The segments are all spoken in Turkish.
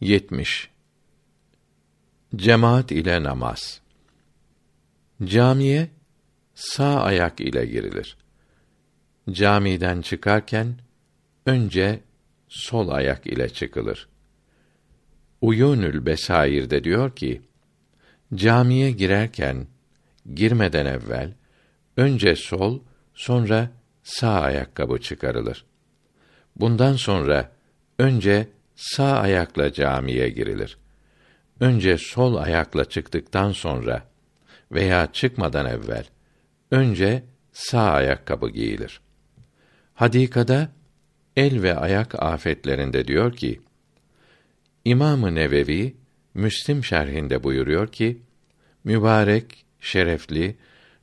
70 Cemaat ile namaz. Camiye sağ ayak ile girilir. Camiden çıkarken önce sol ayak ile çıkılır. Uyunül Besair'de diyor ki: Camiye girerken girmeden evvel önce sol, sonra sağ ayakkabı çıkarılır. Bundan sonra önce sağ ayakla camiye girilir. Önce sol ayakla çıktıktan sonra veya çıkmadan evvel önce sağ ayakkabı giyilir. Hadikada el ve ayak afetlerinde diyor ki: İmamı Nevevi Müslim şerhinde buyuruyor ki: Mübarek, şerefli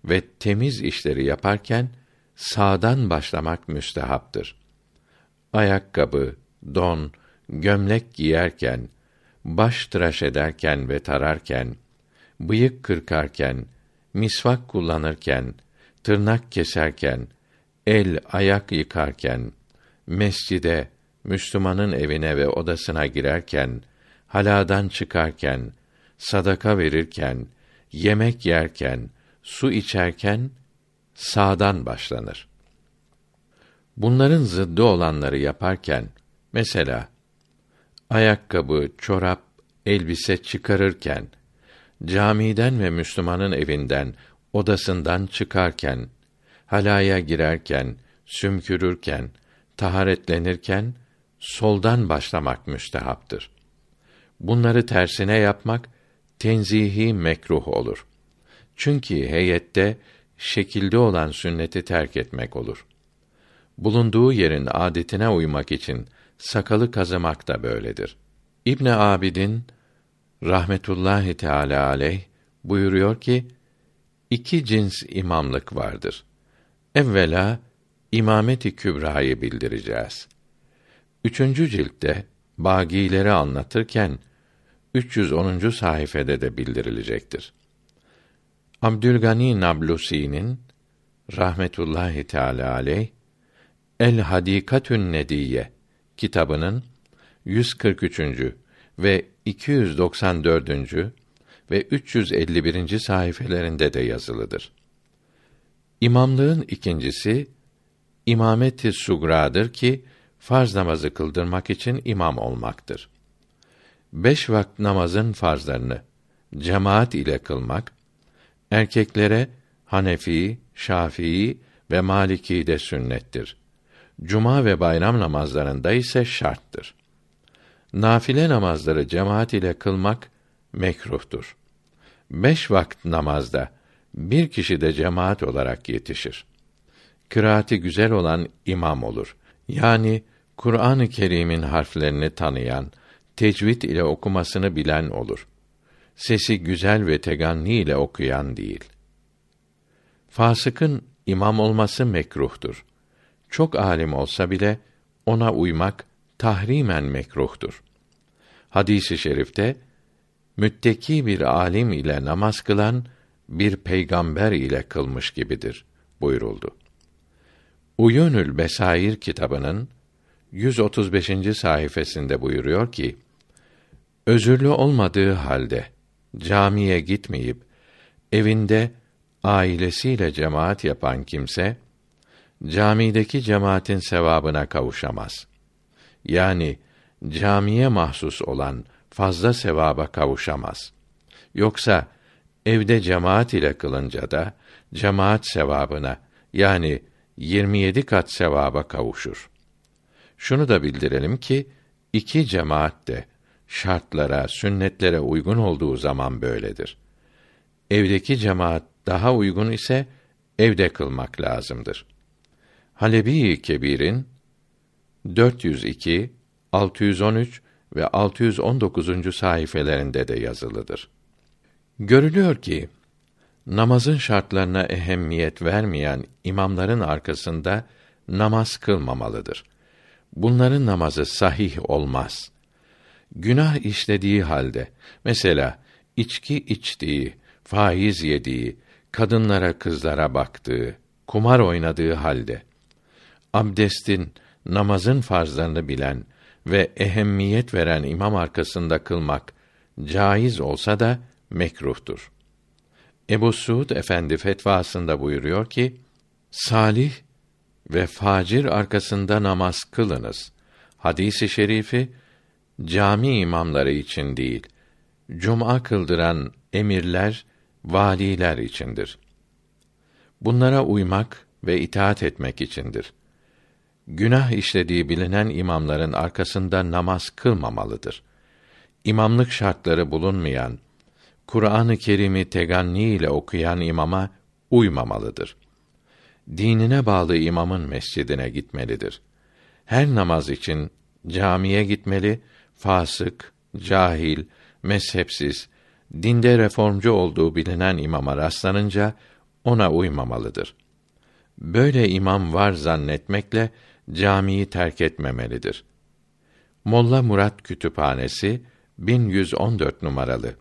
ve temiz işleri yaparken sağdan başlamak müstehaptır. Ayakkabı, don, gömlek giyerken, baş tıraş ederken ve tararken, bıyık kırkarken, misvak kullanırken, tırnak keserken, el ayak yıkarken, mescide, Müslümanın evine ve odasına girerken, haladan çıkarken, sadaka verirken, yemek yerken, su içerken sağdan başlanır. Bunların zıddı olanları yaparken mesela ayakkabı, çorap, elbise çıkarırken, camiden ve Müslümanın evinden, odasından çıkarken, halaya girerken, sümkürürken, taharetlenirken soldan başlamak müstehaptır. Bunları tersine yapmak tenzihi mekruh olur. Çünkü heyette şekilde olan sünneti terk etmek olur. Bulunduğu yerin adetine uymak için sakalı kazımak da böyledir. İbn Abidin rahmetullahi teala aleyh buyuruyor ki iki cins imamlık vardır. Evvela imameti kübrayı bildireceğiz. Üçüncü ciltte bagileri anlatırken 310. sayfede de bildirilecektir. Abdülgani Nablusi'nin rahmetullahi teala aleyh El Hadikatün Nediye kitabının 143. ve 294. ve 351. sayfelerinde de yazılıdır. İmamlığın ikincisi imameti sugradır ki farz namazı kıldırmak için imam olmaktır. Beş vakit namazın farzlarını cemaat ile kılmak erkeklere Hanefi, Şafii ve Maliki de sünnettir. Cuma ve bayram namazlarında ise şarttır. Nafile namazları cemaat ile kılmak mekruhtur. Beş vakit namazda bir kişi de cemaat olarak yetişir. Kıraati güzel olan imam olur. Yani Kur'an-ı Kerim'in harflerini tanıyan, tecvid ile okumasını bilen olur. Sesi güzel ve teganni ile okuyan değil. Fasıkın imam olması mekruhtur çok alim olsa bile ona uymak tahrimen mekruhtur. Hadisi i şerifte mütteki bir alim ile namaz kılan bir peygamber ile kılmış gibidir buyuruldu. Uyunül Besair kitabının 135. sayfasında buyuruyor ki: Özürlü olmadığı halde camiye gitmeyip evinde ailesiyle cemaat yapan kimse camideki cemaatin sevabına kavuşamaz. Yani camiye mahsus olan fazla sevaba kavuşamaz. Yoksa evde cemaat ile kılınca da cemaat sevabına yani 27 kat sevaba kavuşur. Şunu da bildirelim ki iki cemaat de şartlara, sünnetlere uygun olduğu zaman böyledir. Evdeki cemaat daha uygun ise evde kılmak lazımdır. Halebi Kebir'in 402, 613 ve 619. sayfelerinde de yazılıdır. Görülüyor ki namazın şartlarına ehemmiyet vermeyen imamların arkasında namaz kılmamalıdır. Bunların namazı sahih olmaz. Günah işlediği halde mesela içki içtiği, faiz yediği, kadınlara kızlara baktığı, kumar oynadığı halde abdestin, namazın farzlarını bilen, ve ehemmiyet veren imam arkasında kılmak caiz olsa da mekruhtur. Ebu Suud Efendi fetvasında buyuruyor ki, salih ve facir arkasında namaz kılınız. Hadisi şerifi cami imamları için değil, cuma kıldıran emirler, valiler içindir. Bunlara uymak ve itaat etmek içindir. Günah işlediği bilinen imamların arkasında namaz kılmamalıdır. İmamlık şartları bulunmayan, Kur'an-ı Kerim'i teganni ile okuyan imama uymamalıdır. Dinine bağlı imamın mescidine gitmelidir. Her namaz için camiye gitmeli, fasık, cahil, mezhepsiz, dinde reformcu olduğu bilinen imama rastlanınca ona uymamalıdır. Böyle imam var zannetmekle camiyi terk etmemelidir. Molla Murat Kütüphanesi 1114 numaralı.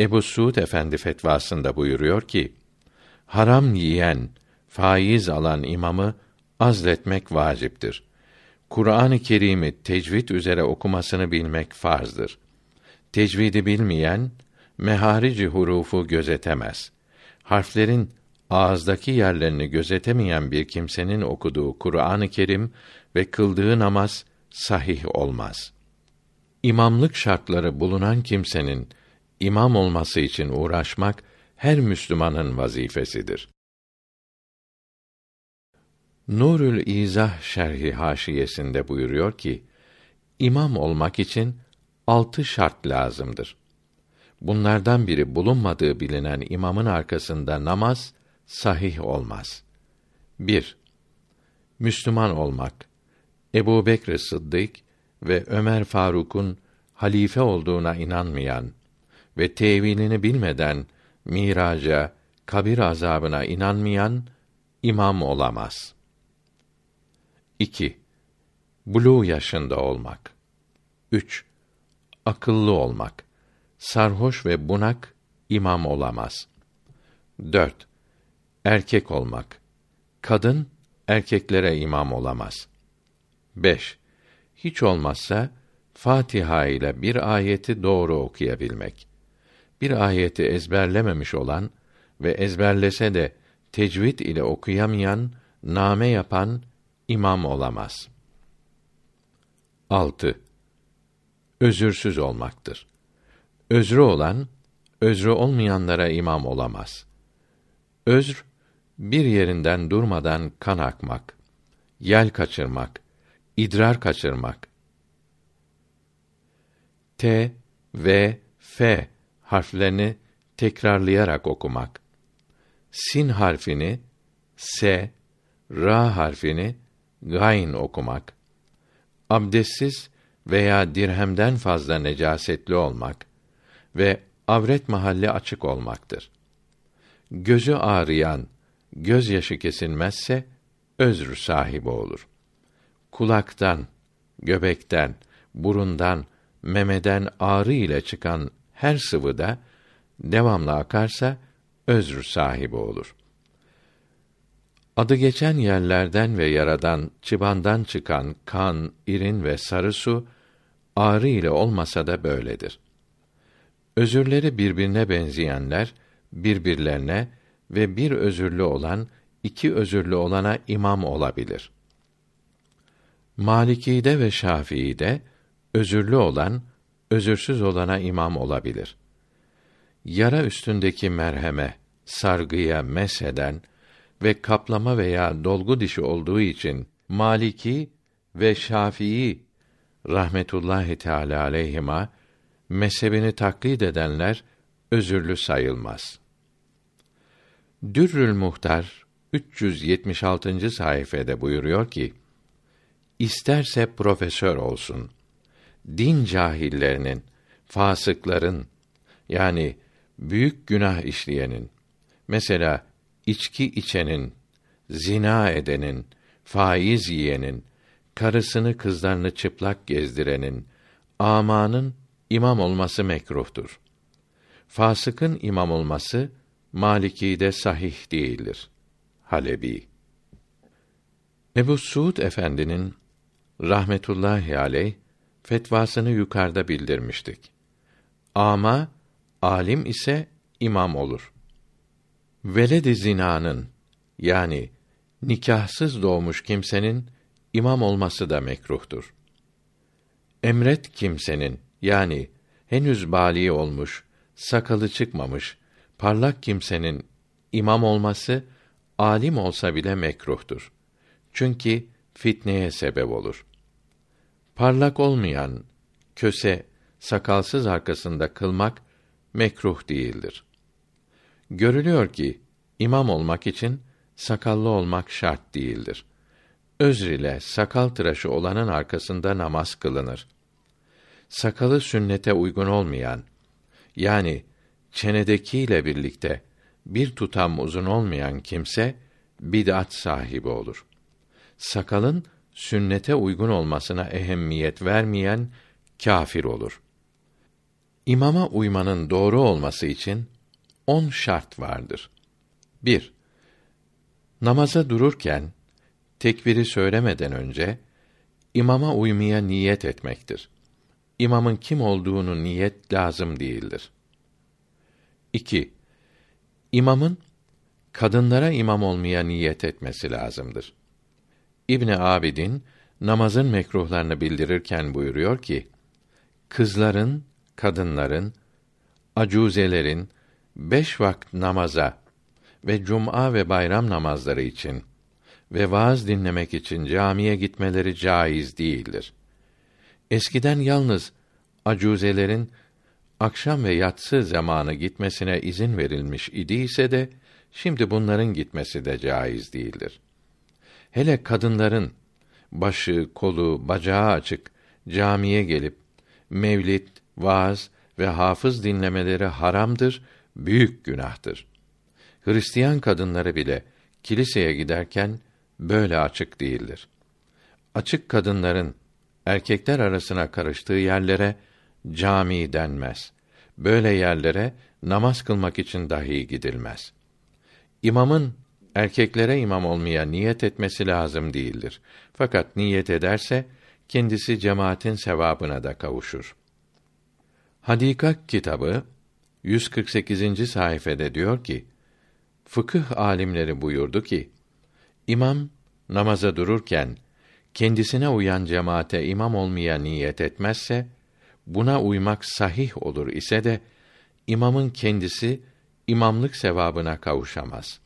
Ebu Suud Efendi fetvasında buyuruyor ki: Haram yiyen, faiz alan imamı azletmek vaciptir. Kur'an-ı Kerim'i tecvid üzere okumasını bilmek farzdır. Tecvidi bilmeyen meharici hurufu gözetemez. Harflerin ağızdaki yerlerini gözetemeyen bir kimsenin okuduğu Kur'an-ı Kerim ve kıldığı namaz sahih olmaz. İmamlık şartları bulunan kimsenin imam olması için uğraşmak her Müslümanın vazifesidir. Nurül İzah şerhi haşiyesinde buyuruyor ki, imam olmak için altı şart lazımdır. Bunlardan biri bulunmadığı bilinen imamın arkasında namaz sahih olmaz. 1. Müslüman olmak. Ebu Bekr Sıddık ve Ömer Faruk'un halife olduğuna inanmayan ve tevilini bilmeden miraca, kabir azabına inanmayan imam olamaz. 2. Bulu yaşında olmak. 3. Akıllı olmak. Sarhoş ve bunak imam olamaz. 4. Erkek olmak. Kadın erkeklere imam olamaz. 5. Hiç olmazsa Fatiha ile bir ayeti doğru okuyabilmek. Bir ayeti ezberlememiş olan ve ezberlese de tecvid ile okuyamayan, name yapan imam olamaz. 6. Özürsüz olmaktır. Özrü olan, özrü olmayanlara imam olamaz. Özr, bir yerinden durmadan kan akmak, yel kaçırmak, idrar kaçırmak. T, V, F harflerini tekrarlayarak okumak. Sin harfini S, Ra harfini gayn okumak, abdestsiz veya dirhemden fazla necasetli olmak ve avret mahalli açık olmaktır. Gözü ağrıyan, gözyaşı kesilmezse özrü sahibi olur. Kulaktan, göbekten, burundan, memeden ağrı ile çıkan her sıvıda devamlı akarsa özrü sahibi olur. Adı geçen yerlerden ve yaradan, çıbandan çıkan kan, irin ve sarı su, ağrı ile olmasa da böyledir. Özürleri birbirine benzeyenler, birbirlerine ve bir özürlü olan, iki özürlü olana imam olabilir. Maliki'de ve Şafii'de, özürlü olan, özürsüz olana imam olabilir. Yara üstündeki merheme, sargıya mesheden, ve kaplama veya dolgu dişi olduğu için Maliki ve Şafii rahmetullahi teala aleyhima mezhebini taklit edenler özürlü sayılmaz. Dürrül Muhtar 376. sayfede buyuruyor ki: İsterse profesör olsun. Din cahillerinin, fasıkların yani büyük günah işleyenin mesela içki içenin, zina edenin, faiz yiyenin, karısını kızlarını çıplak gezdirenin, amanın imam olması mekruhtur. Fasıkın imam olması Maliki'de sahih değildir. Halebi Ebu Suud Efendi'nin rahmetullahi aleyh fetvasını yukarıda bildirmiştik. Ama alim ise imam olur. Veled-i zinanın yani nikahsız doğmuş kimsenin imam olması da mekruhtur. Emret kimsenin yani henüz bali olmuş, sakalı çıkmamış, parlak kimsenin imam olması alim olsa bile mekruhtur. Çünkü fitneye sebep olur. Parlak olmayan köse sakalsız arkasında kılmak mekruh değildir. Görülüyor ki imam olmak için sakallı olmak şart değildir. Özr ile sakal tıraşı olanın arkasında namaz kılınır. Sakalı sünnete uygun olmayan yani çenedekiyle birlikte bir tutam uzun olmayan kimse bid'at sahibi olur. Sakalın sünnete uygun olmasına ehemmiyet vermeyen kâfir olur. İmama uymanın doğru olması için on şart vardır. 1. Namaza dururken tekbiri söylemeden önce imama uymaya niyet etmektir. İmamın kim olduğunu niyet lazım değildir. 2. İmamın kadınlara imam olmaya niyet etmesi lazımdır. İbni Abidin namazın mekruhlarını bildirirken buyuruyor ki: Kızların, kadınların, acuzelerin beş vakit namaza ve cuma ve bayram namazları için ve vaaz dinlemek için camiye gitmeleri caiz değildir. Eskiden yalnız acuzelerin akşam ve yatsı zamanı gitmesine izin verilmiş idiyse de şimdi bunların gitmesi de caiz değildir. Hele kadınların başı, kolu, bacağı açık camiye gelip mevlid, vaaz ve hafız dinlemeleri haramdır, büyük günahtır. Hristiyan kadınları bile kiliseye giderken böyle açık değildir. Açık kadınların erkekler arasına karıştığı yerlere cami denmez. Böyle yerlere namaz kılmak için dahi gidilmez. İmamın erkeklere imam olmaya niyet etmesi lazım değildir. Fakat niyet ederse kendisi cemaatin sevabına da kavuşur. Hadika kitabı 148. sayfede diyor ki: Fıkıh alimleri buyurdu ki: İmam namaza dururken kendisine uyan cemaate imam olmaya niyet etmezse buna uymak sahih olur ise de imamın kendisi imamlık sevabına kavuşamaz.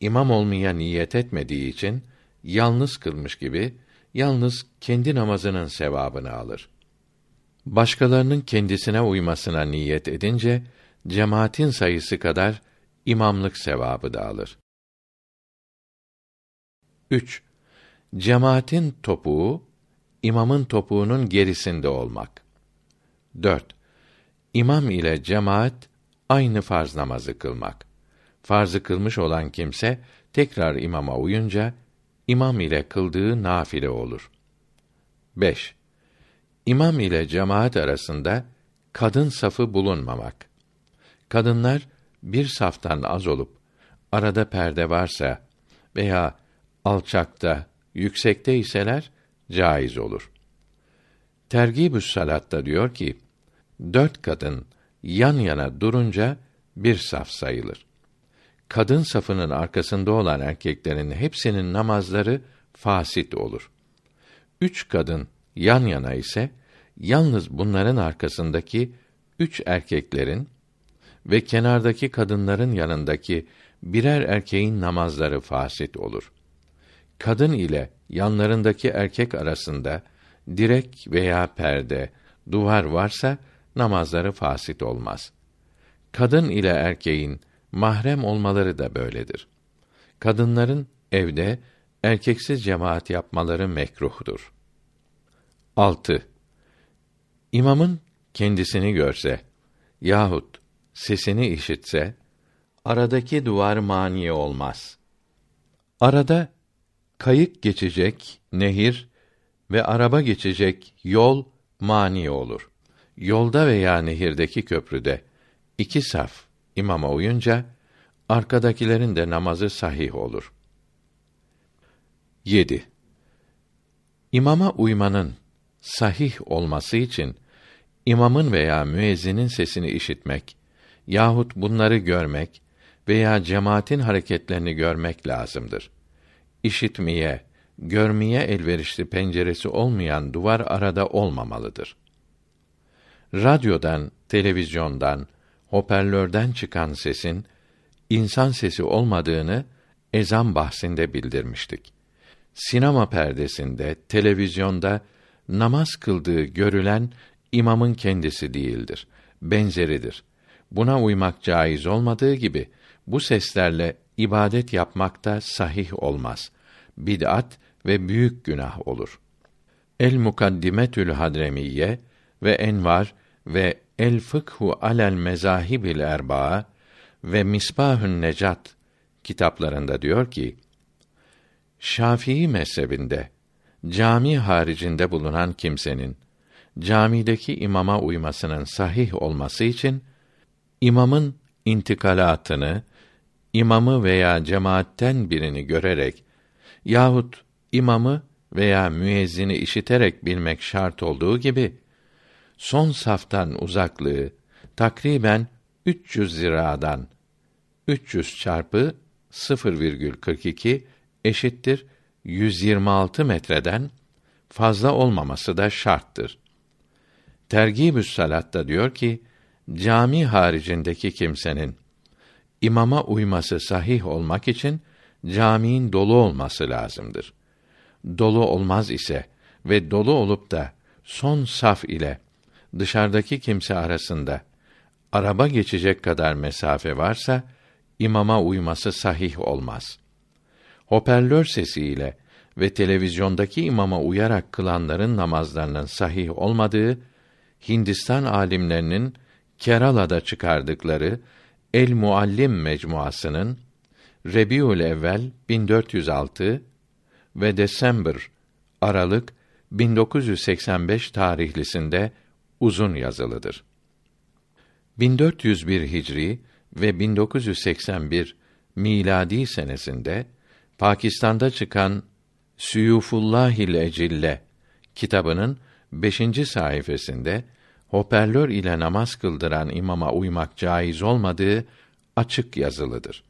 İmam olmaya niyet etmediği için yalnız kılmış gibi yalnız kendi namazının sevabını alır. Başkalarının kendisine uymasına niyet edince cemaatin sayısı kadar imamlık sevabı da alır. 3. Cemaatin topuğu imamın topuğunun gerisinde olmak. 4. İmam ile cemaat aynı farz namazı kılmak. Farzı kılmış olan kimse tekrar imama uyunca imam ile kıldığı nafile olur. 5. İmam ile cemaat arasında kadın safı bulunmamak. Kadınlar bir saftan az olup arada perde varsa veya alçakta, yüksekte iseler caiz olur. Tergibü's Salat'ta diyor ki, dört kadın yan yana durunca bir saf sayılır. Kadın safının arkasında olan erkeklerin hepsinin namazları fasit olur. Üç kadın yan yana ise yalnız bunların arkasındaki üç erkeklerin ve kenardaki kadınların yanındaki birer erkeğin namazları fasit olur. Kadın ile yanlarındaki erkek arasında direk veya perde, duvar varsa namazları fasit olmaz. Kadın ile erkeğin mahrem olmaları da böyledir. Kadınların evde erkeksiz cemaat yapmaları mekruhtur. 6. İmamın kendisini görse yahut sesini işitse aradaki duvar mani olmaz. Arada kayık geçecek nehir ve araba geçecek yol mani olur. Yolda veya nehirdeki köprüde iki saf imama uyunca arkadakilerin de namazı sahih olur. 7. İmama uymanın sahih olması için imamın veya müezzinin sesini işitmek yahut bunları görmek veya cemaatin hareketlerini görmek lazımdır. İşitmeye, görmeye elverişli penceresi olmayan duvar arada olmamalıdır. Radyodan, televizyondan, hoparlörden çıkan sesin insan sesi olmadığını ezan bahsinde bildirmiştik. Sinema perdesinde, televizyonda namaz kıldığı görülen imamın kendisi değildir, benzeridir. Buna uymak caiz olmadığı gibi bu seslerle ibadet yapmak da sahih olmaz. Bid'at ve büyük günah olur. El Mukaddimetül Hadremiye ve Envar ve El Fıkhu alel Mezahibil Erbaa ve Misbahün Necat kitaplarında diyor ki: Şafii mezhebinde cami haricinde bulunan kimsenin camideki imama uymasının sahih olması için imamın intikalatını imamı veya cemaatten birini görerek yahut imamı veya müezzini işiterek bilmek şart olduğu gibi son saftan uzaklığı takriben 300 ziradan 300 çarpı 0,42 eşittir 126 metreden fazla olmaması da şarttır. Tergibü's Salat'ta diyor ki, cami haricindeki kimsenin imama uyması sahih olmak için caminin dolu olması lazımdır. Dolu olmaz ise ve dolu olup da son saf ile dışarıdaki kimse arasında araba geçecek kadar mesafe varsa imama uyması sahih olmaz. Hoparlör sesiyle ve televizyondaki imama uyarak kılanların namazlarının sahih olmadığı Hindistan alimlerinin Kerala'da çıkardıkları El Muallim mecmuasının Rebiül Evvel 1406 ve Desember Aralık 1985 tarihlisinde uzun yazılıdır. 1401 Hicri ve 1981 miladi senesinde Pakistan'da çıkan Süyufullahil Ecille kitabının 5. sayfasında hoparlör ile namaz kıldıran imama uymak caiz olmadığı açık yazılıdır.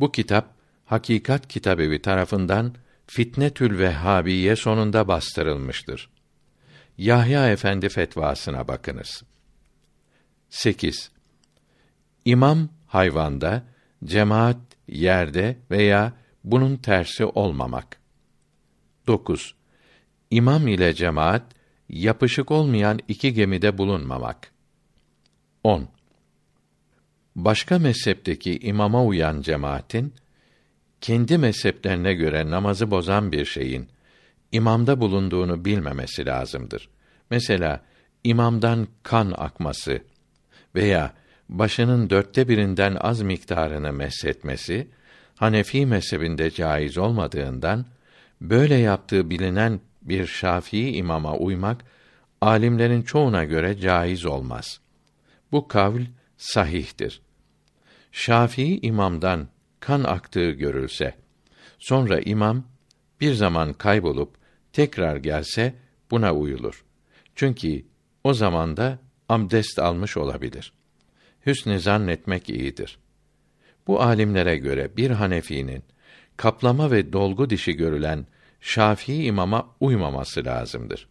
Bu kitap Hakikat Kitabevi tarafından Fitnetül Vehhabiye sonunda bastırılmıştır. Yahya Efendi fetvasına bakınız. 8. İmam hayvanda, cemaat yerde veya bunun tersi olmamak. 9. İmam ile cemaat yapışık olmayan iki gemide bulunmamak. 10. Başka mezhepteki imama uyan cemaatin kendi mezheplerine göre namazı bozan bir şeyin imamda bulunduğunu bilmemesi lazımdır. Mesela imamdan kan akması veya başının dörtte birinden az miktarını meshetmesi Hanefi mezhebinde caiz olmadığından böyle yaptığı bilinen bir Şafii imama uymak alimlerin çoğuna göre caiz olmaz. Bu kavl sahihtir. Şafii imamdan kan aktığı görülse, sonra imam bir zaman kaybolup tekrar gelse buna uyulur. Çünkü o zamanda abdest almış olabilir. Hüsnü zannetmek iyidir. Bu alimlere göre bir Hanefi'nin kaplama ve dolgu dişi görülen Şafii imama uymaması lazımdır.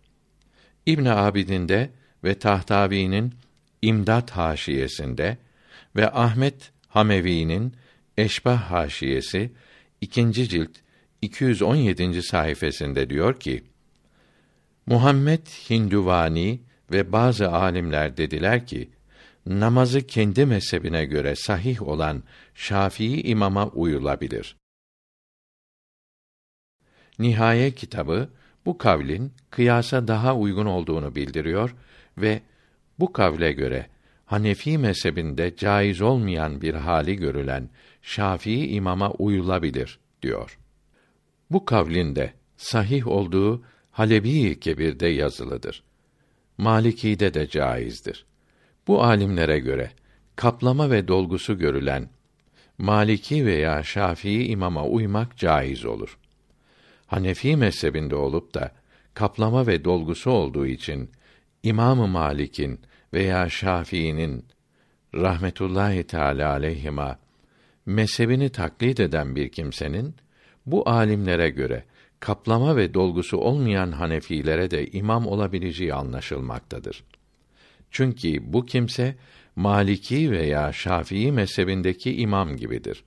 İbn Abidin'de ve Tahtavi'nin İmdat haşiyesinde ve Ahmet Hamevi'nin Eşbah haşiyesi ikinci cilt 217. sayfasında diyor ki: Muhammed Hinduvani ve bazı alimler dediler ki namazı kendi mezhebine göre sahih olan Şafii imama uyulabilir. Nihaye kitabı bu kavlin kıyasa daha uygun olduğunu bildiriyor ve bu kavle göre Hanefi mezhebinde caiz olmayan bir hali görülen Şafii imama uyulabilir diyor. Bu kavlin de sahih olduğu Halebi Kebir'de yazılıdır. Maliki'de de caizdir. Bu alimlere göre kaplama ve dolgusu görülen Maliki veya Şafii imama uymak caiz olur. Hanefi mezhebinde olup da kaplama ve dolgusu olduğu için İmam-ı Malik'in veya Şafii'nin rahmetullahi teala aleyhima mezhebini taklit eden bir kimsenin bu alimlere göre kaplama ve dolgusu olmayan Hanefilere de imam olabileceği anlaşılmaktadır. Çünkü bu kimse Maliki veya Şafii mezhebindeki imam gibidir.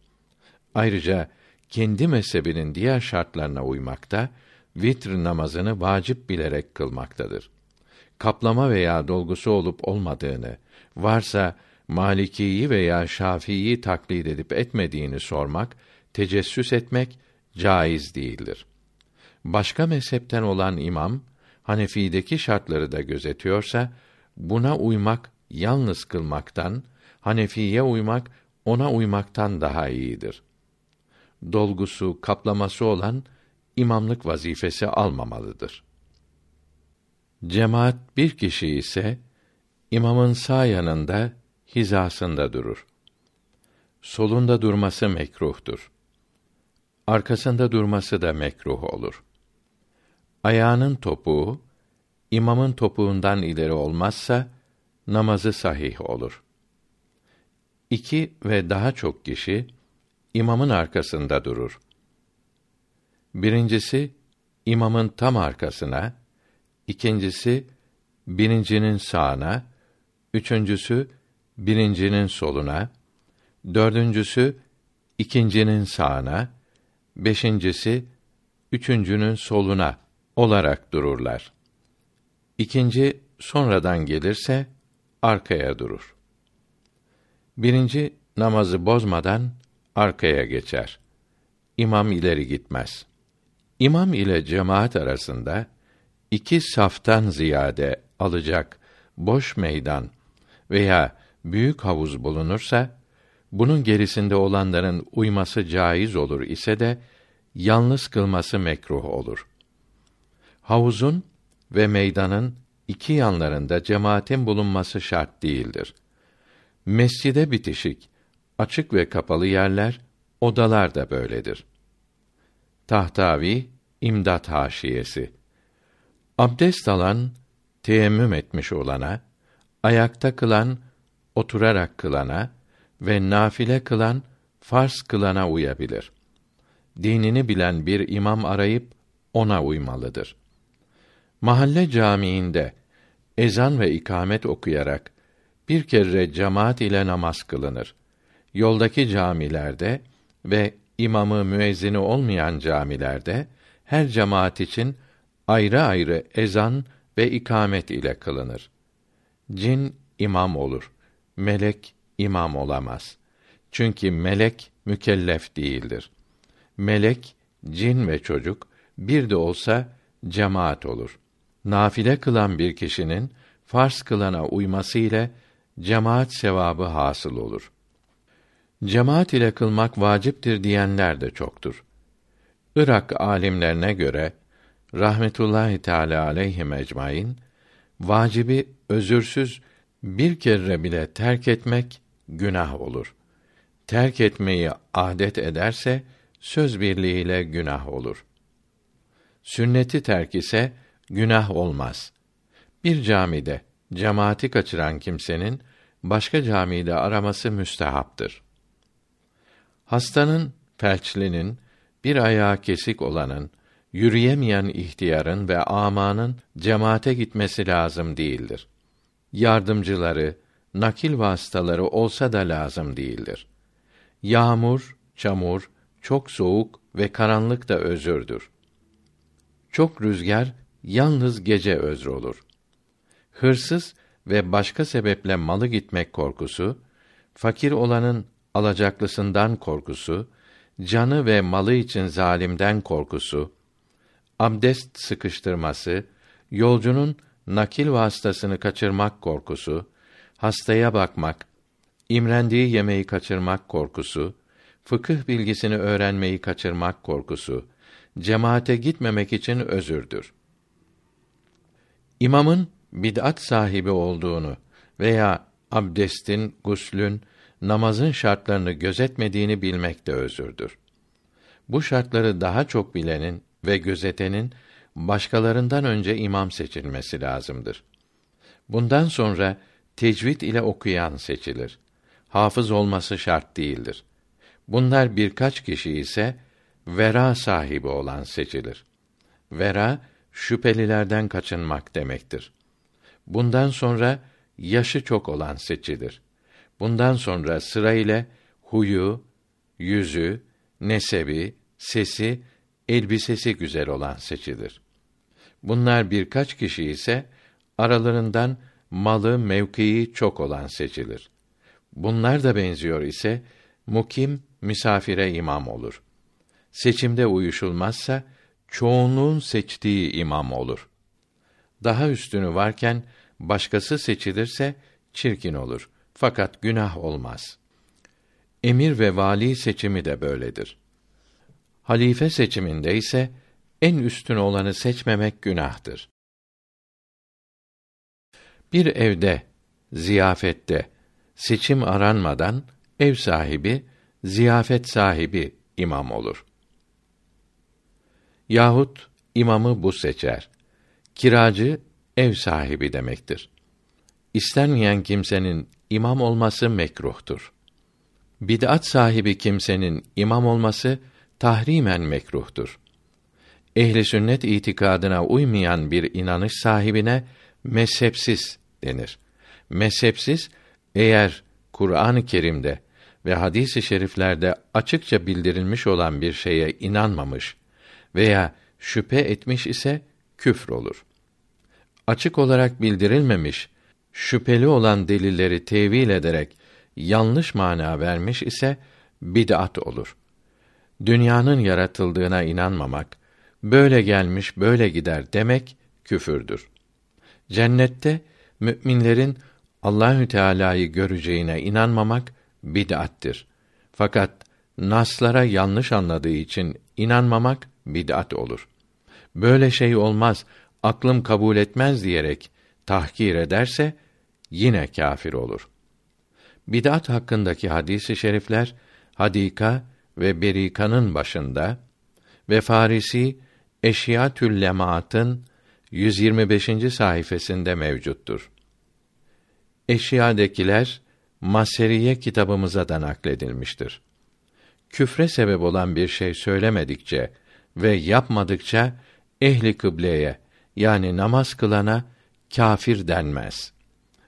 Ayrıca kendi mezhebinin diğer şartlarına uymakta, vitr namazını vacip bilerek kılmaktadır. Kaplama veya dolgusu olup olmadığını, varsa Malikiyi veya Şafii'yi taklit edip etmediğini sormak, tecessüs etmek caiz değildir. Başka mezhepten olan imam, Hanefi'deki şartları da gözetiyorsa, buna uymak yalnız kılmaktan, Hanefiye uymak ona uymaktan daha iyidir. Dolgusu, kaplaması olan imamlık vazifesi almamalıdır. Cemaat bir kişi ise imamın sağ yanında hizasında durur. Solunda durması mekruhtur. Arkasında durması da mekruh olur. Ayağının topuğu imamın topuğundan ileri olmazsa namazı sahih olur. İki ve daha çok kişi imamın arkasında durur. Birincisi imamın tam arkasına, ikincisi birincinin sağına, üçüncüsü birincinin soluna, dördüncüsü ikincinin sağına, beşincisi üçüncünün soluna olarak dururlar. İkinci sonradan gelirse arkaya durur. Birinci namazı bozmadan arkaya geçer. İmam ileri gitmez. İmam ile cemaat arasında iki saftan ziyade alacak boş meydan veya büyük havuz bulunursa bunun gerisinde olanların uyması caiz olur ise de yalnız kılması mekruh olur. Havuzun ve meydanın iki yanlarında cemaatin bulunması şart değildir. Mescide bitişik, açık ve kapalı yerler, odalar da böyledir. Tahtavi, İmdat Haşiyesi Abdest alan, teyemmüm etmiş olana, ayakta kılan, oturarak kılana ve nafile kılan, farz kılana uyabilir. Dinini bilen bir imam arayıp ona uymalıdır. Mahalle camiinde ezan ve ikamet okuyarak bir kere cemaat ile namaz kılınır. Yoldaki camilerde ve imamı müezzini olmayan camilerde her cemaat için ayrı ayrı ezan ve ikamet ile kılınır. Cin imam olur. Melek imam olamaz. Çünkü melek mükellef değildir. Melek, cin ve çocuk bir de olsa cemaat olur nafile kılan bir kişinin farz kılana uyması ile cemaat sevabı hasıl olur. Cemaat ile kılmak vaciptir diyenler de çoktur. Irak alimlerine göre rahmetullahi teala aleyhi ecmaîn vacibi özürsüz bir kere bile terk etmek günah olur. Terk etmeyi adet ederse söz birliğiyle günah olur. Sünneti terk ise günah olmaz. Bir camide cemaati kaçıran kimsenin başka camide araması müstehaptır. Hastanın, felçlinin, bir ayağı kesik olanın, yürüyemeyen ihtiyarın ve amanın cemaate gitmesi lazım değildir. Yardımcıları, nakil vasıtaları olsa da lazım değildir. Yağmur, çamur, çok soğuk ve karanlık da özürdür. Çok rüzgar yalnız gece özrü olur. Hırsız ve başka sebeple malı gitmek korkusu, fakir olanın alacaklısından korkusu, canı ve malı için zalimden korkusu, abdest sıkıştırması, yolcunun nakil vasıtasını kaçırmak korkusu, hastaya bakmak, imrendiği yemeği kaçırmak korkusu, fıkıh bilgisini öğrenmeyi kaçırmak korkusu, cemaate gitmemek için özürdür. İmamın bid'at sahibi olduğunu veya abdestin, guslün, namazın şartlarını gözetmediğini bilmek de özürdür. Bu şartları daha çok bilenin ve gözetenin başkalarından önce imam seçilmesi lazımdır. Bundan sonra tecvid ile okuyan seçilir. Hafız olması şart değildir. Bunlar birkaç kişi ise vera sahibi olan seçilir. Vera şüphelilerden kaçınmak demektir. Bundan sonra yaşı çok olan seçilir. Bundan sonra sıra ile huyu, yüzü, nesebi, sesi, elbisesi güzel olan seçilir. Bunlar birkaç kişi ise aralarından malı, mevkii çok olan seçilir. Bunlar da benziyor ise mukim misafire imam olur. Seçimde uyuşulmazsa çoğunluğun seçtiği imam olur. Daha üstünü varken başkası seçilirse çirkin olur. Fakat günah olmaz. Emir ve vali seçimi de böyledir. Halife seçiminde ise en üstün olanı seçmemek günahtır. Bir evde, ziyafette seçim aranmadan ev sahibi, ziyafet sahibi imam olur. Yahut imamı bu seçer. Kiracı ev sahibi demektir. İstenmeyen kimsenin imam olması mekruhtur. Bid'at sahibi kimsenin imam olması tahrimen mekruhtur. Ehli sünnet itikadına uymayan bir inanış sahibine mezhepsiz denir. Mezhepsiz eğer Kur'an-ı Kerim'de ve hadis-i şeriflerde açıkça bildirilmiş olan bir şeye inanmamış veya şüphe etmiş ise küfr olur. Açık olarak bildirilmemiş, şüpheli olan delilleri tevil ederek yanlış mana vermiş ise bid'at olur. Dünyanın yaratıldığına inanmamak, böyle gelmiş böyle gider demek küfürdür. Cennette müminlerin Allahü Teala'yı göreceğine inanmamak bid'attir. Fakat naslara yanlış anladığı için inanmamak bid'at olur. Böyle şey olmaz, aklım kabul etmez diyerek tahkir ederse yine kâfir olur. Bid'at hakkındaki hadisi şerifler Hadika ve Berika'nın başında ve Farisi Eşyatül Lemaat'ın 125. sayfasında mevcuttur. Eşyadekiler Maseriye kitabımıza da nakledilmiştir. Küfre sebep olan bir şey söylemedikçe ve yapmadıkça ehli kıbleye yani namaz kılana kâfir denmez.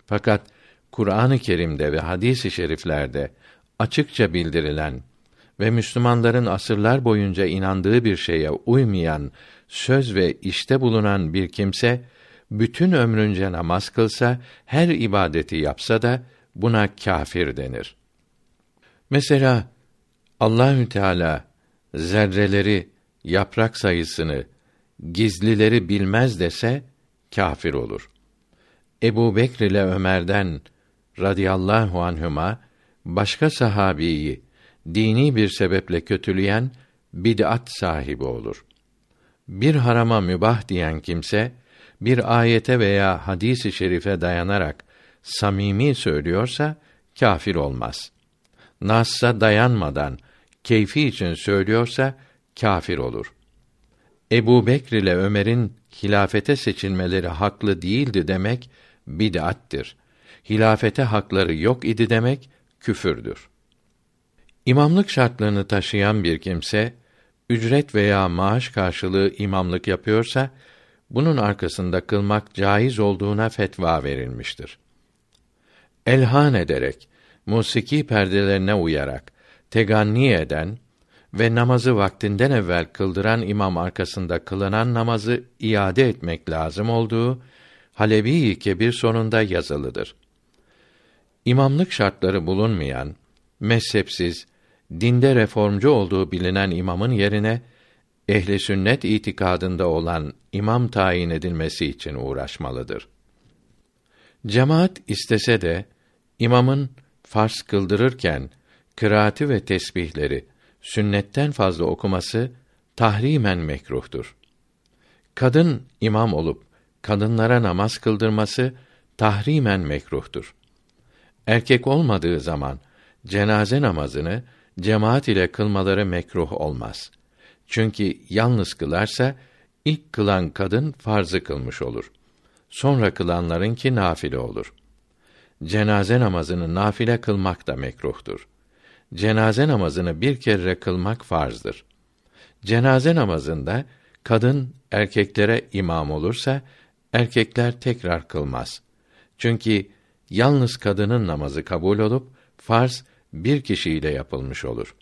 Fakat Kur'an-ı Kerim'de ve hadis-i şeriflerde açıkça bildirilen ve Müslümanların asırlar boyunca inandığı bir şeye uymayan söz ve işte bulunan bir kimse bütün ömrünce namaz kılsa, her ibadeti yapsa da buna kâfir denir. Mesela Allahü Teala zerreleri, yaprak sayısını, gizlileri bilmez dese kâfir olur. Ebu Bekr ile Ömer'den radıyallahu anhüma başka sahabiyi dini bir sebeple kötüleyen bid'at sahibi olur. Bir harama mübah diyen kimse bir ayete veya hadisi şerife dayanarak samimi söylüyorsa kafir olmaz. Nas'a dayanmadan keyfi için söylüyorsa kafir olur. Ebu Bekr ile Ömer'in hilafete seçilmeleri haklı değildi demek bid'attir. Hilafete hakları yok idi demek küfürdür. İmamlık şartlarını taşıyan bir kimse ücret veya maaş karşılığı imamlık yapıyorsa bunun arkasında kılmak caiz olduğuna fetva verilmiştir. Elhan ederek, musiki perdelerine uyarak, teganni eden ve namazı vaktinden evvel kıldıran imam arkasında kılınan namazı iade etmek lazım olduğu Halebi Kebir sonunda yazılıdır. İmamlık şartları bulunmayan, mezhepsiz, dinde reformcu olduğu bilinen imamın yerine ehli sünnet itikadında olan imam tayin edilmesi için uğraşmalıdır. Cemaat istese de imamın farz kıldırırken kıraati ve tesbihleri sünnetten fazla okuması tahrimen mekruhtur. Kadın imam olup kadınlara namaz kıldırması tahrimen mekruhtur. Erkek olmadığı zaman cenaze namazını cemaat ile kılmaları mekruh olmaz. Çünkü yalnız kılarsa İlk kılan kadın farzı kılmış olur. Sonra kılanlarınki nafile olur. Cenaze namazını nafile kılmak da mekruhtur. Cenaze namazını bir kere kılmak farzdır. Cenaze namazında kadın erkeklere imam olursa erkekler tekrar kılmaz. Çünkü yalnız kadının namazı kabul olup farz bir kişiyle yapılmış olur.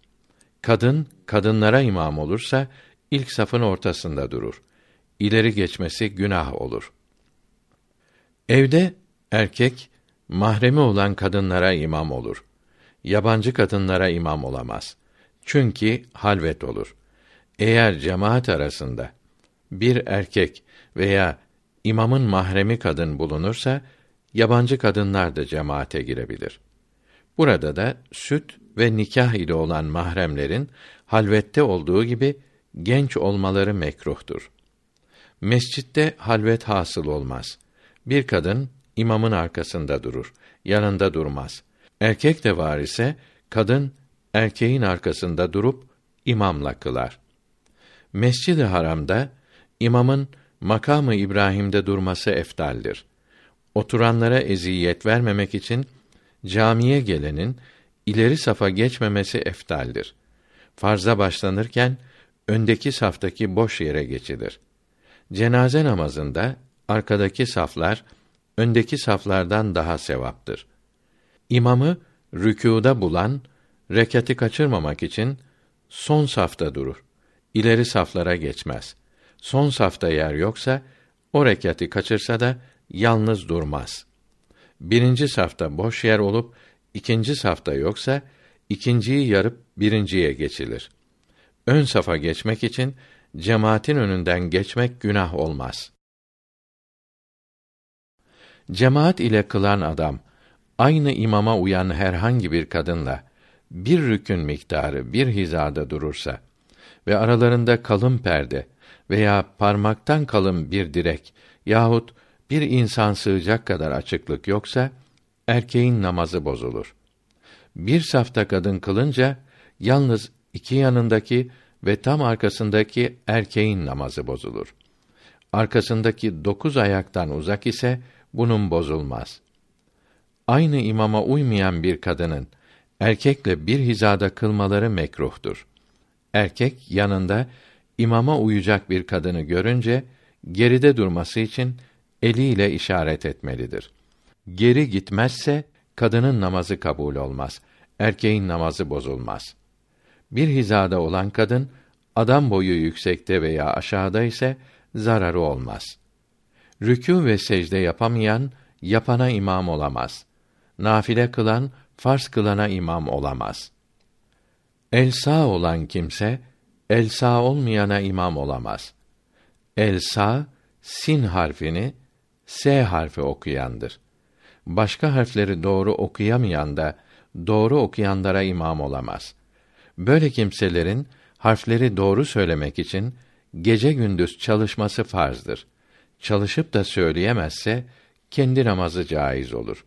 Kadın kadınlara imam olursa ilk safın ortasında durur. İleri geçmesi günah olur. Evde erkek mahremi olan kadınlara imam olur. Yabancı kadınlara imam olamaz. Çünkü halvet olur. Eğer cemaat arasında bir erkek veya imamın mahremi kadın bulunursa yabancı kadınlar da cemaate girebilir. Burada da süt ve nikah ile olan mahremlerin halvette olduğu gibi genç olmaları mekruhtur. Mescitte halvet hasıl olmaz. Bir kadın imamın arkasında durur, yanında durmaz. Erkek de var ise kadın erkeğin arkasında durup imamla kılar. Mescid-i Haram'da imamın makamı İbrahim'de durması eftaldir. Oturanlara eziyet vermemek için camiye gelenin ileri safa geçmemesi eftaldir. Farza başlanırken öndeki saftaki boş yere geçilir. Cenaze namazında arkadaki saflar öndeki saflardan daha sevaptır. İmamı rükûda bulan rekati kaçırmamak için son safta durur. İleri saflara geçmez. Son safta yer yoksa o rekati kaçırsa da yalnız durmaz. Birinci safta boş yer olup ikinci safta yoksa ikinciyi yarıp birinciye geçilir. Ön safa geçmek için cemaatin önünden geçmek günah olmaz. Cemaat ile kılan adam aynı imama uyan herhangi bir kadınla bir rükün miktarı bir hizada durursa ve aralarında kalın perde veya parmaktan kalın bir direk yahut bir insan sığacak kadar açıklık yoksa erkeğin namazı bozulur. Bir safta kadın kılınca yalnız iki yanındaki ve tam arkasındaki erkeğin namazı bozulur. Arkasındaki dokuz ayaktan uzak ise bunun bozulmaz. Aynı imama uymayan bir kadının erkekle bir hizada kılmaları mekruhtur. Erkek yanında imama uyacak bir kadını görünce geride durması için eliyle işaret etmelidir. Geri gitmezse kadının namazı kabul olmaz. Erkeğin namazı bozulmaz. Bir hizada olan kadın adam boyu yüksekte veya aşağıda ise zararı olmaz. Rükû ve secde yapamayan yapana imam olamaz. Nafile kılan farz kılana imam olamaz. El sağ olan kimse el sağ olmayana imam olamaz. El sağ sin harfini s harfi okuyandır. Başka harfleri doğru okuyamayan da doğru okuyanlara imam olamaz. Böyle kimselerin harfleri doğru söylemek için gece gündüz çalışması farzdır. Çalışıp da söyleyemezse kendi namazı caiz olur.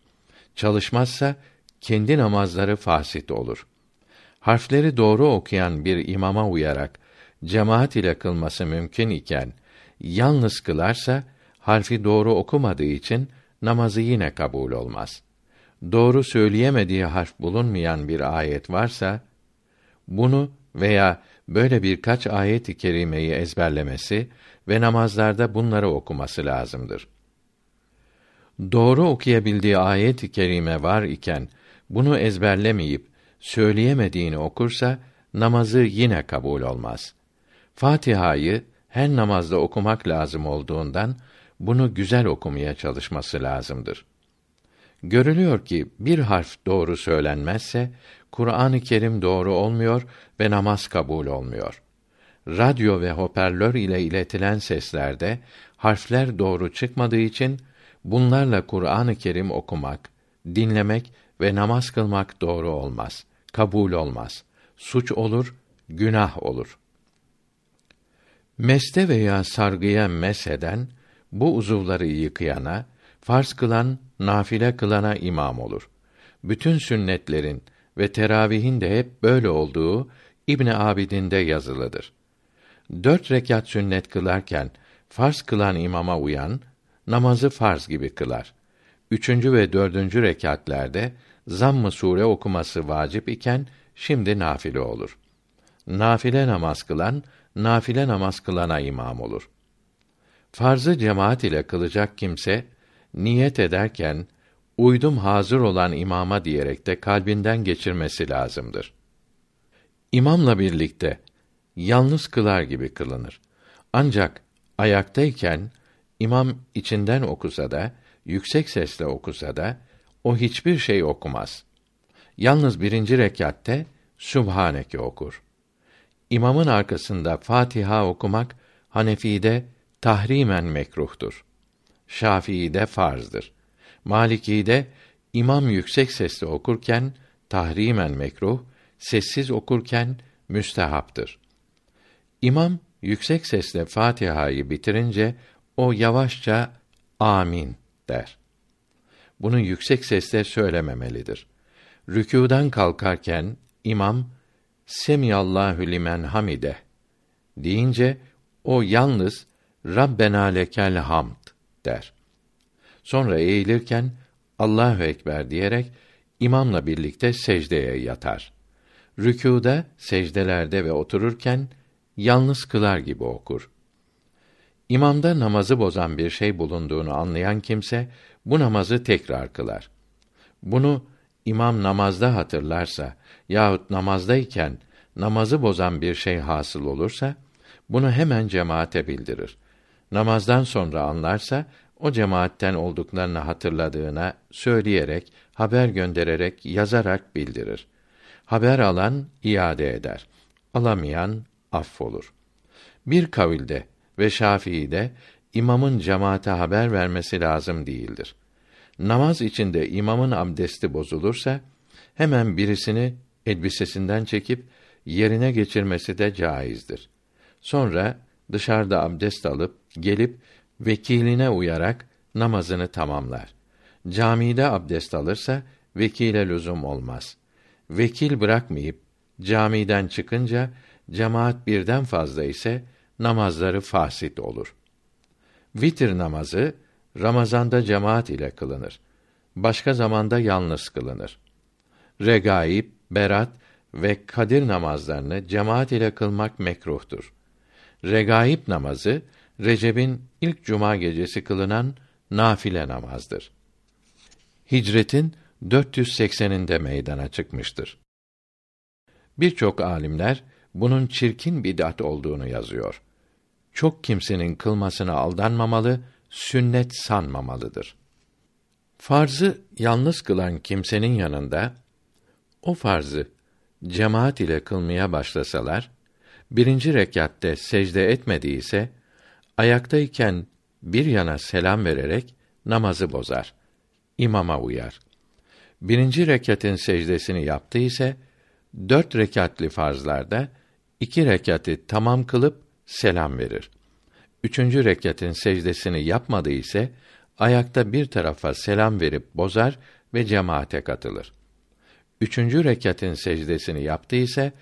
Çalışmazsa kendi namazları fasit olur. Harfleri doğru okuyan bir imama uyarak cemaat ile kılması mümkün iken yalnız kılarsa harfi doğru okumadığı için namazı yine kabul olmaz. Doğru söyleyemediği harf bulunmayan bir ayet varsa bunu veya böyle birkaç ayet-i kerimeyi ezberlemesi ve namazlarda bunları okuması lazımdır. Doğru okuyabildiği ayet-i kerime var iken bunu ezberlemeyip söyleyemediğini okursa namazı yine kabul olmaz. Fatiha'yı her namazda okumak lazım olduğundan bunu güzel okumaya çalışması lazımdır. Görülüyor ki bir harf doğru söylenmezse Kur'an-ı Kerim doğru olmuyor ve namaz kabul olmuyor. Radyo ve hoparlör ile iletilen seslerde harfler doğru çıkmadığı için bunlarla Kur'an-ı Kerim okumak, dinlemek ve namaz kılmak doğru olmaz. Kabul olmaz. Suç olur, günah olur. Meste veya sargıya mesheden bu uzuvları yıkayana, farz kılan, nafile kılana imam olur. Bütün sünnetlerin ve teravihin de hep böyle olduğu İbn Abidin'de yazılıdır. Dört rekat sünnet kılarken farz kılan imama uyan, namazı farz gibi kılar. Üçüncü ve dördüncü rekatlerde zamm-ı sure okuması vacip iken şimdi nafile olur. Nafile namaz kılan, nafile namaz kılana imam olur. Farzı cemaat ile kılacak kimse niyet ederken uydum hazır olan imama diyerek de kalbinden geçirmesi lazımdır. İmamla birlikte yalnız kılar gibi kılınır. Ancak ayaktayken imam içinden okusa da yüksek sesle okusa da o hiçbir şey okumaz. Yalnız birinci rekatte Sübhaneke okur. İmamın arkasında Fatiha okumak Hanefi'de tahrimen mekruhtur. Şafii'de farzdır. Maliki'de imam yüksek sesle okurken tahrimen mekruh, sessiz okurken müstehaptır. İmam yüksek sesle Fatiha'yı bitirince o yavaşça amin der. Bunu yüksek sesle söylememelidir. Rükûdan kalkarken imam Semiyallahu limen hamide deyince o yalnız Rabbena lekel hamd der. Sonra eğilirken Allahu ekber diyerek imamla birlikte secdeye yatar. Rükûda, secdelerde ve otururken yalnız kılar gibi okur. İmamda namazı bozan bir şey bulunduğunu anlayan kimse bu namazı tekrar kılar. Bunu imam namazda hatırlarsa yahut namazdayken namazı bozan bir şey hasıl olursa bunu hemen cemaate bildirir. Namazdan sonra anlarsa o cemaatten olduklarını hatırladığına söyleyerek, haber göndererek, yazarak bildirir. Haber alan iade eder. Alamayan affolur. Bir kavilde ve Şafii'de imamın cemaate haber vermesi lazım değildir. Namaz içinde imamın abdesti bozulursa hemen birisini elbisesinden çekip yerine geçirmesi de caizdir. Sonra dışarıda abdest alıp gelip vekiline uyarak namazını tamamlar. Camide abdest alırsa vekile lüzum olmaz. Vekil bırakmayıp camiden çıkınca cemaat birden fazla ise namazları fasit olur. Vitir namazı Ramazanda cemaat ile kılınır. Başka zamanda yalnız kılınır. Regaib, berat ve kadir namazlarını cemaat ile kılmak mekruhtur. Regaib namazı Recep'in ilk cuma gecesi kılınan nafile namazdır. Hicretin 480'inde meydana çıkmıştır. Birçok alimler bunun çirkin bid'at olduğunu yazıyor. Çok kimsenin kılmasına aldanmamalı, sünnet sanmamalıdır. Farzı yalnız kılan kimsenin yanında o farzı cemaat ile kılmaya başlasalar, birinci rekatte secde etmediyse, ayaktayken bir yana selam vererek namazı bozar. İmama uyar. Birinci rekatın secdesini yaptı ise, dört rekatli farzlarda iki rekatı tamam kılıp selam verir. Üçüncü rekatın secdesini yapmadı ise, ayakta bir tarafa selam verip bozar ve cemaate katılır. Üçüncü rekatın secdesini yaptı ise,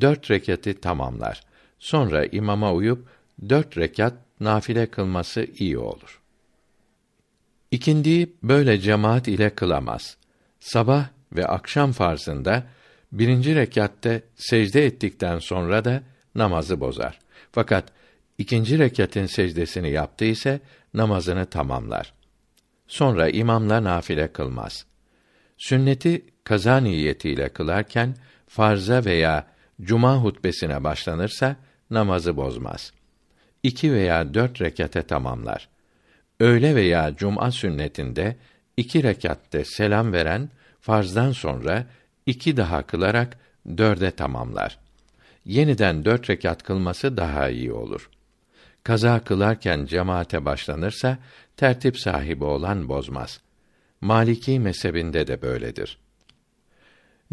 dört rekatı tamamlar. Sonra imama uyup, dört rekat nafile kılması iyi olur. İkindiyi böyle cemaat ile kılamaz. Sabah ve akşam farzında birinci rekatte secde ettikten sonra da namazı bozar. Fakat ikinci rekatın secdesini yaptı namazını tamamlar. Sonra imamla nafile kılmaz. Sünneti kaza niyetiyle kılarken farza veya cuma hutbesine başlanırsa namazı bozmaz. İki veya dört rekate tamamlar. Öğle veya cuma sünnetinde iki rekatte selam veren farzdan sonra iki daha kılarak dörde tamamlar. Yeniden dört rekat kılması daha iyi olur. Kaza kılarken cemaate başlanırsa tertip sahibi olan bozmaz. Maliki mezhebinde de böyledir.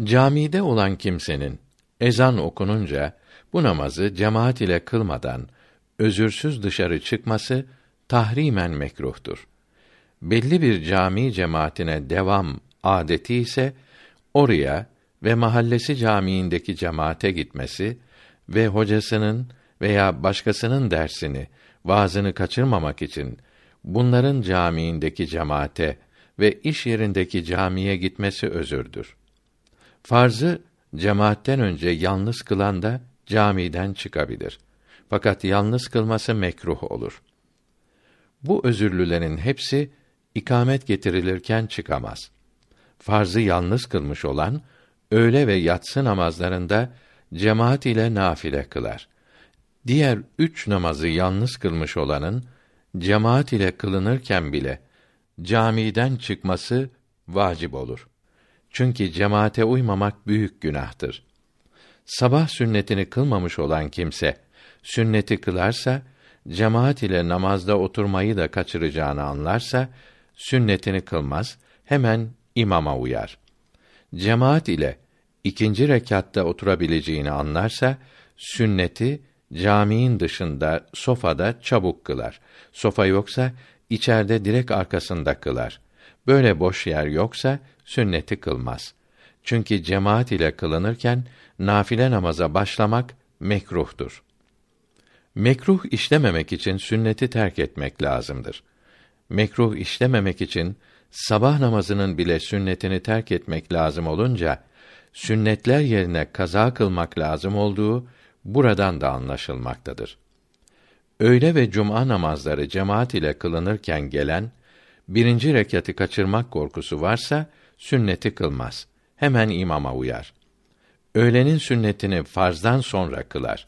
Camide olan kimsenin ezan okununca bu namazı cemaat ile kılmadan özürsüz dışarı çıkması tahrimen mekruhtur. Belli bir cami cemaatine devam adeti ise oraya ve mahallesi camiindeki cemaate gitmesi ve hocasının veya başkasının dersini vaazını kaçırmamak için bunların camiindeki cemaate ve iş yerindeki camiye gitmesi özürdür. Farzı cemaatten önce yalnız kılan da camiden çıkabilir. Fakat yalnız kılması mekruh olur. Bu özürlülerin hepsi ikamet getirilirken çıkamaz. Farzı yalnız kılmış olan öğle ve yatsı namazlarında cemaat ile nafile kılar. Diğer üç namazı yalnız kılmış olanın cemaat ile kılınırken bile camiden çıkması vacip olur. Çünkü cemaate uymamak büyük günahtır. Sabah sünnetini kılmamış olan kimse sünneti kılarsa cemaat ile namazda oturmayı da kaçıracağını anlarsa sünnetini kılmaz, hemen imama uyar. Cemaat ile ikinci rekatta oturabileceğini anlarsa sünneti camiin dışında sofada çabuk kılar. Sofa yoksa içeride direk arkasında kılar. Böyle boş yer yoksa sünneti kılmaz. Çünkü cemaat ile kılınırken nafile namaza başlamak mekruhtur. Mekruh işlememek için sünneti terk etmek lazımdır. Mekruh işlememek için sabah namazının bile sünnetini terk etmek lazım olunca sünnetler yerine kaza kılmak lazım olduğu buradan da anlaşılmaktadır. Öğle ve cuma namazları cemaat ile kılınırken gelen birinci rekatı kaçırmak korkusu varsa sünneti kılmaz. Hemen imama uyar. Öğlenin sünnetini farzdan sonra kılar.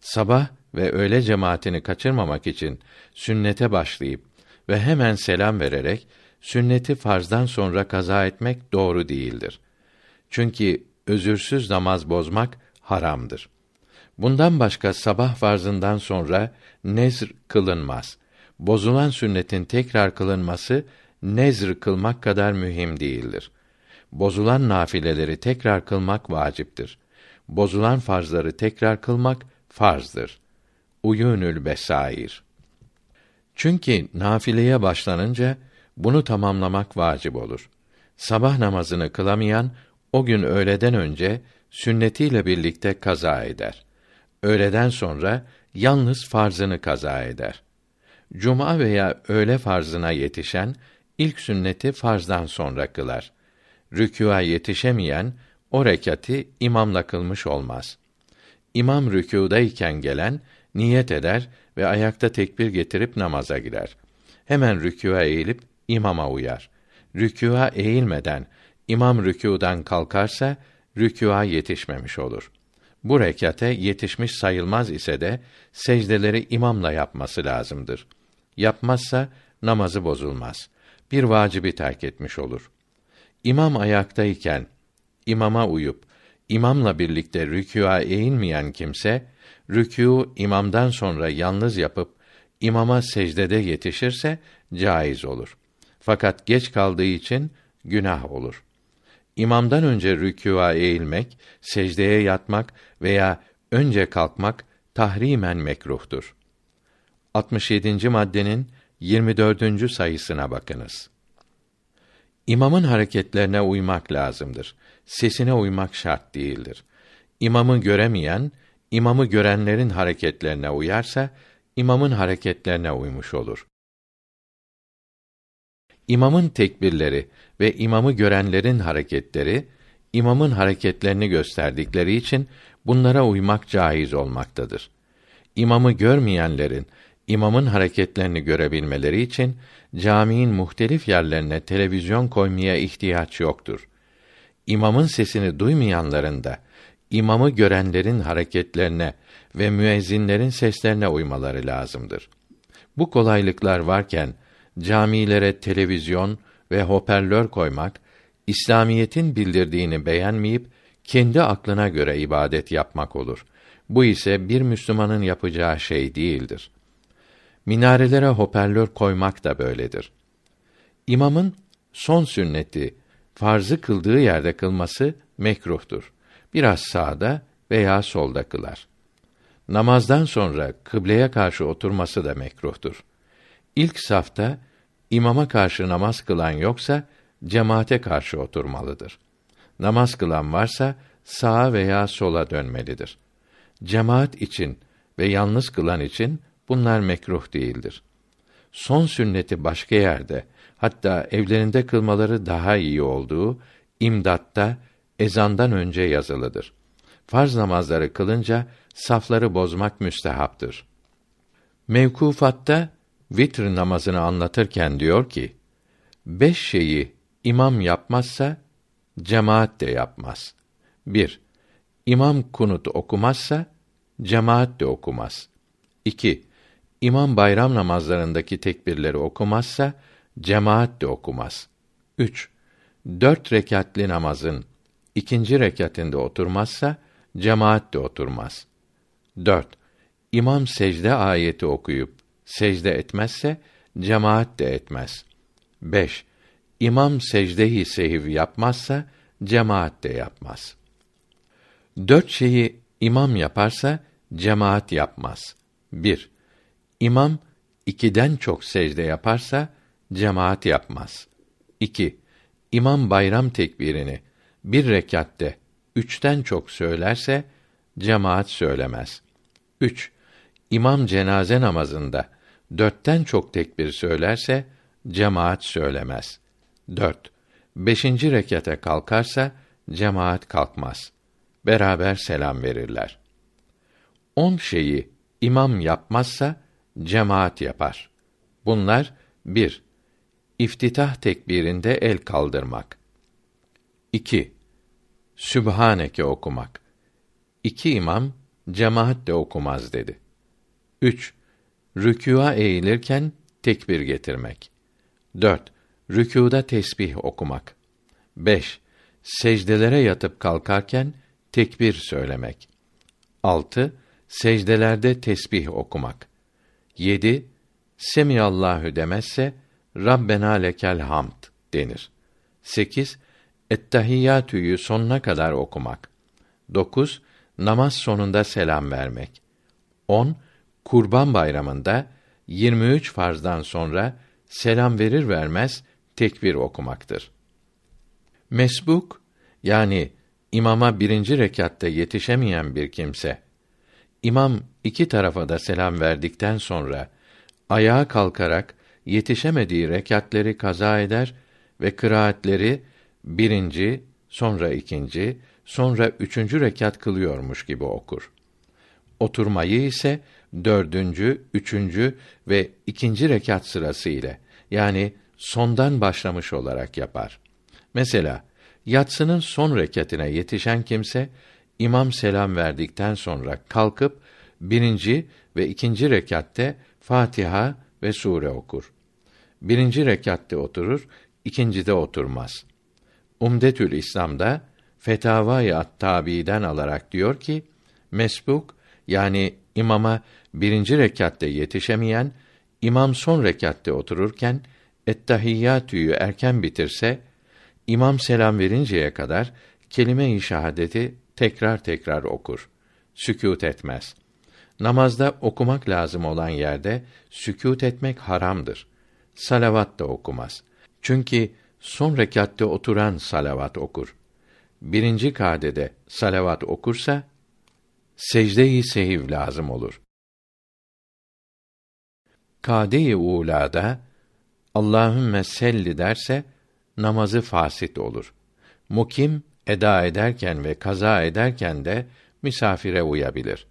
Sabah ve öğle cemaatini kaçırmamak için sünnete başlayıp ve hemen selam vererek sünneti farzdan sonra kaza etmek doğru değildir. Çünkü özürsüz namaz bozmak haramdır. Bundan başka sabah farzından sonra nezr kılınmaz. Bozulan sünnetin tekrar kılınması nezr kılmak kadar mühim değildir. Bozulan nafileleri tekrar kılmak vaciptir. Bozulan farzları tekrar kılmak farzdır. Uyunül besair. Çünkü nafileye başlanınca bunu tamamlamak vacip olur. Sabah namazını kılamayan o gün öğleden önce sünnetiyle birlikte kaza eder. Öğleden sonra yalnız farzını kaza eder. Cuma veya öğle farzına yetişen ilk sünneti farzdan sonra kılar. Rükûa yetişemeyen o rekati imamla kılmış olmaz. İmam rükûdayken gelen niyet eder ve ayakta tekbir getirip namaza girer. Hemen rükûa eğilip imama uyar. Rükûa eğilmeden imam rükûdan kalkarsa rükûa yetişmemiş olur. Bu rekate yetişmiş sayılmaz ise de secdeleri imamla yapması lazımdır. Yapmazsa namazı bozulmaz. Bir vacibi terk etmiş olur. İmam ayaktayken imama uyup imamla birlikte rükûa eğilmeyen kimse rükû imamdan sonra yalnız yapıp imama secdede yetişirse caiz olur. Fakat geç kaldığı için günah olur. İmamdan önce rükûa eğilmek, secdeye yatmak veya önce kalkmak tahrimen mekruhtur. 67. maddenin 24. sayısına bakınız. İmamın hareketlerine uymak lazımdır. Sesine uymak şart değildir. İmamı göremeyen, imamı görenlerin hareketlerine uyarsa, imamın hareketlerine uymuş olur. İmamın tekbirleri ve imamı görenlerin hareketleri imamın hareketlerini gösterdikleri için bunlara uymak caiz olmaktadır. İmamı görmeyenlerin imamın hareketlerini görebilmeleri için caminin muhtelif yerlerine televizyon koymaya ihtiyaç yoktur. İmamın sesini duymayanların da imamı görenlerin hareketlerine ve müezzinlerin seslerine uymaları lazımdır. Bu kolaylıklar varken camilere televizyon ve hoparlör koymak İslamiyetin bildirdiğini beğenmeyip kendi aklına göre ibadet yapmak olur. Bu ise bir Müslümanın yapacağı şey değildir. Minarelere hoparlör koymak da böyledir. İmamın son sünneti farzı kıldığı yerde kılması mekruhtur. Biraz sağda veya solda kılar. Namazdan sonra kıbleye karşı oturması da mekruhtur. İlk safta imama karşı namaz kılan yoksa cemaate karşı oturmalıdır. Namaz kılan varsa sağa veya sola dönmelidir. Cemaat için ve yalnız kılan için bunlar mekruh değildir. Son sünneti başka yerde, hatta evlerinde kılmaları daha iyi olduğu imdatta ezandan önce yazılıdır. Farz namazları kılınca safları bozmak müstehaptır. Mevkufatta vitr namazını anlatırken diyor ki: Beş şeyi imam yapmazsa cemaat de yapmaz. 1. İmam kunut okumazsa cemaat de okumaz. 2. İmam bayram namazlarındaki tekbirleri okumazsa cemaat de okumaz. 3. Dört rekatli namazın ikinci rekatinde oturmazsa cemaat de oturmaz. 4. İmam secde ayeti okuyup secde etmezse cemaat de etmez. 5. İmam secde-i sehiv yapmazsa cemaat de yapmaz. Dört şeyi imam yaparsa cemaat yapmaz. 1. İmam ikiden çok secde yaparsa cemaat yapmaz. 2. İmam bayram tekbirini bir rekatte üçten çok söylerse cemaat söylemez. 3. İmam cenaze namazında dörtten çok tekbir söylerse cemaat söylemez. 4. Beşinci rekete kalkarsa cemaat kalkmaz. Beraber selam verirler. On şeyi imam yapmazsa cemaat yapar. Bunlar bir, İftitah tekbirinde el kaldırmak. 2. Sübhaneke okumak. İki imam cemaat de okumaz dedi. 3. Rükûa eğilirken tekbir getirmek. 4. Rükûda tesbih okumak. 5. Secdelere yatıp kalkarken tekbir söylemek. 6. Secdelerde tesbih okumak. 7. Semiyallahu demezse Rabbena lekel hamd denir. 8. Ettehiyyatü'yü sonuna kadar okumak. 9. Namaz sonunda selam vermek. 10. Kurban Bayramında 23 farzdan sonra selam verir vermez tekbir okumaktır. Mesbuk yani imama birinci rekatta yetişemeyen bir kimse, imam iki tarafa da selam verdikten sonra ayağa kalkarak yetişemediği rekatleri kaza eder ve kıraatleri birinci, sonra ikinci, sonra üçüncü rekat kılıyormuş gibi okur. Oturmayı ise dördüncü, üçüncü ve ikinci rekat sırası ile yani sondan başlamış olarak yapar. Mesela yatsının son rekatine yetişen kimse imam selam verdikten sonra kalkıp birinci ve ikinci rekatte Fatiha ve sure okur. Birinci rekatte oturur, ikincide oturmaz. Umdetül İslam'da Fetavai At-Tabi'den alarak diyor ki, mesbuk yani imama birinci rekatte yetişemeyen, imam son rekatte otururken Ettahiyyatü'yü erken bitirse, imam selam verinceye kadar kelime-i şahadeti tekrar tekrar okur. Sükût etmez. Namazda okumak lazım olan yerde sükût etmek haramdır. Salavat da okumaz. Çünkü son rekatte oturan salavat okur. Birinci kadede salavat okursa secde-i sehiv lazım olur. Kade-i ulada Allahümme selli derse namazı fasit olur. Mukim eda ederken ve kaza ederken de misafire uyabilir.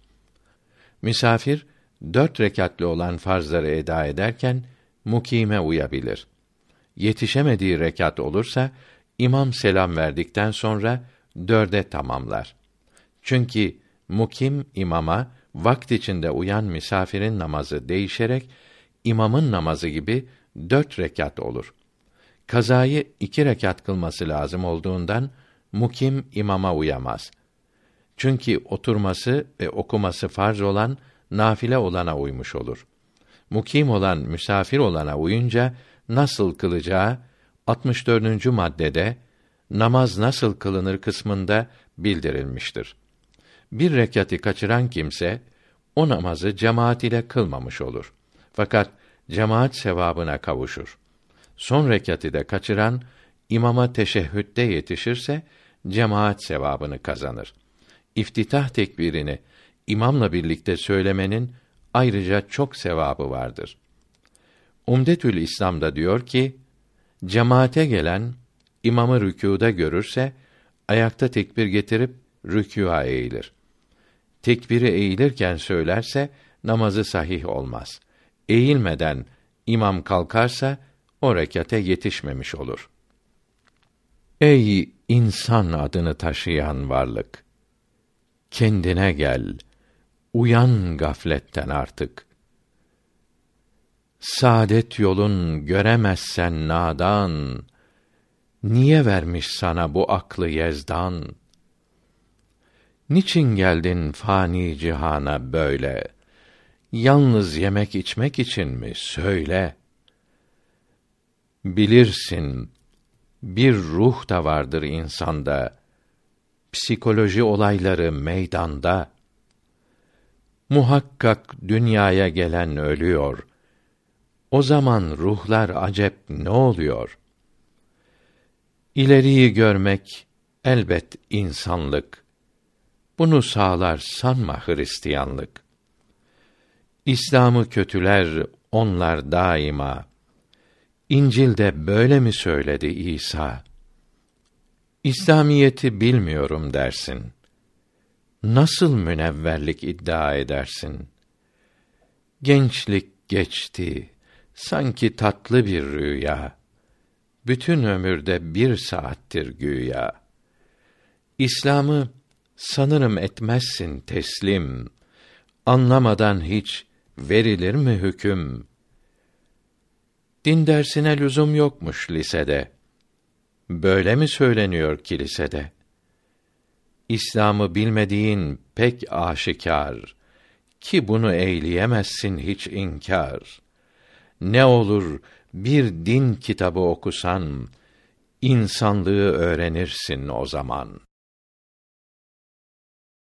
Misafir dört rekatli olan farzları eda ederken mukime uyabilir. Yetişemediği rekat olursa imam selam verdikten sonra dörde tamamlar. Çünkü mukim imama vakt içinde uyan misafirin namazı değişerek imamın namazı gibi dört rekat olur. Kazayı iki rekat kılması lazım olduğundan mukim imama uyamaz. Çünkü oturması ve okuması farz olan nafile olana uymuş olur. Mukim olan misafir olana uyunca nasıl kılacağı 64. maddede namaz nasıl kılınır kısmında bildirilmiştir. Bir rekati kaçıran kimse o namazı cemaat ile kılmamış olur. Fakat cemaat sevabına kavuşur. Son rekati de kaçıran imama teşehhütte yetişirse cemaat sevabını kazanır. İftitah tekbirini imamla birlikte söylemenin ayrıca çok sevabı vardır. Umdetül İslam'da diyor ki, cemaate gelen imamı rükûda görürse ayakta tekbir getirip rükûa eğilir. Tekbiri eğilirken söylerse namazı sahih olmaz. Eğilmeden imam kalkarsa o rekate yetişmemiş olur. Ey insan adını taşıyan varlık! Kendine gel, uyan gafletten artık. Saadet yolun göremezsen nadan, niye vermiş sana bu aklı yezdan? Niçin geldin fani cihana böyle? Yalnız yemek içmek için mi? Söyle. Bilirsin, bir ruh da vardır insanda. Psikoloji olayları meydanda. Muhakkak dünyaya gelen ölüyor. O zaman ruhlar acep ne oluyor? İleriyi görmek elbet insanlık. Bunu sağlar sanma Hristiyanlık. İslam'ı kötüler onlar daima. İncil'de böyle mi söyledi İsa? İslamiyeti bilmiyorum dersin. Nasıl münevverlik iddia edersin? Gençlik geçti, sanki tatlı bir rüya. Bütün ömürde bir saattir güya. İslam'ı sanırım etmezsin teslim. Anlamadan hiç verilir mi hüküm? Din dersine lüzum yokmuş lisede. Böyle mi söyleniyor kilisede? İslam'ı bilmediğin pek aşikar ki bunu eyleyemezsin hiç inkar. Ne olur bir din kitabı okusan insanlığı öğrenirsin o zaman.